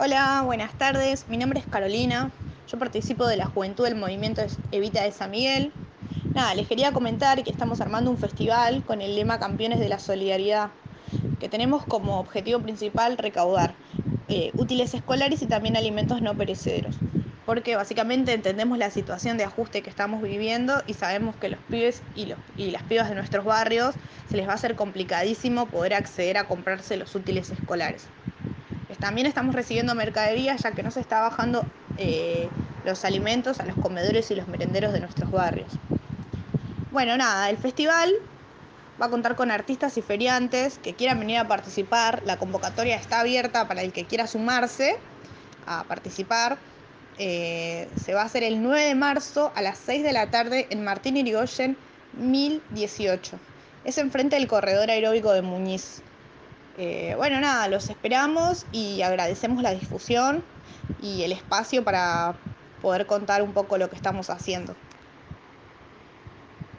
Hola, buenas tardes. Mi nombre es Carolina. Yo participo de la juventud del movimiento Evita de San Miguel. Nada, les quería comentar que estamos armando un festival con el lema Campeones de la Solidaridad, que tenemos como objetivo principal recaudar eh, útiles escolares y también alimentos no perecederos. Porque básicamente entendemos la situación de ajuste que estamos viviendo y sabemos que los pibes y, las pibas de nuestros barrios se les va a hacer complicadísimo poder acceder a comprarse los útiles escolares. También estamos recibiendo mercadería ya que no se está bajando eh, los alimentos a los comedores y los merenderos de nuestros barrios. Bueno, nada, el festival va a contar con artistas y feriantes que quieran venir a participar. La convocatoria está abierta para el que quiera sumarse a participar. Eh, se va a hacer el 9 de marzo a las 6 de la tarde en Martín Irigoyen 1018. Es enfrente del corredor aeróbico de Muñiz. Eh, bueno, nada, los esperamos y agradecemos la difusión y el espacio para poder contar un poco lo que estamos haciendo.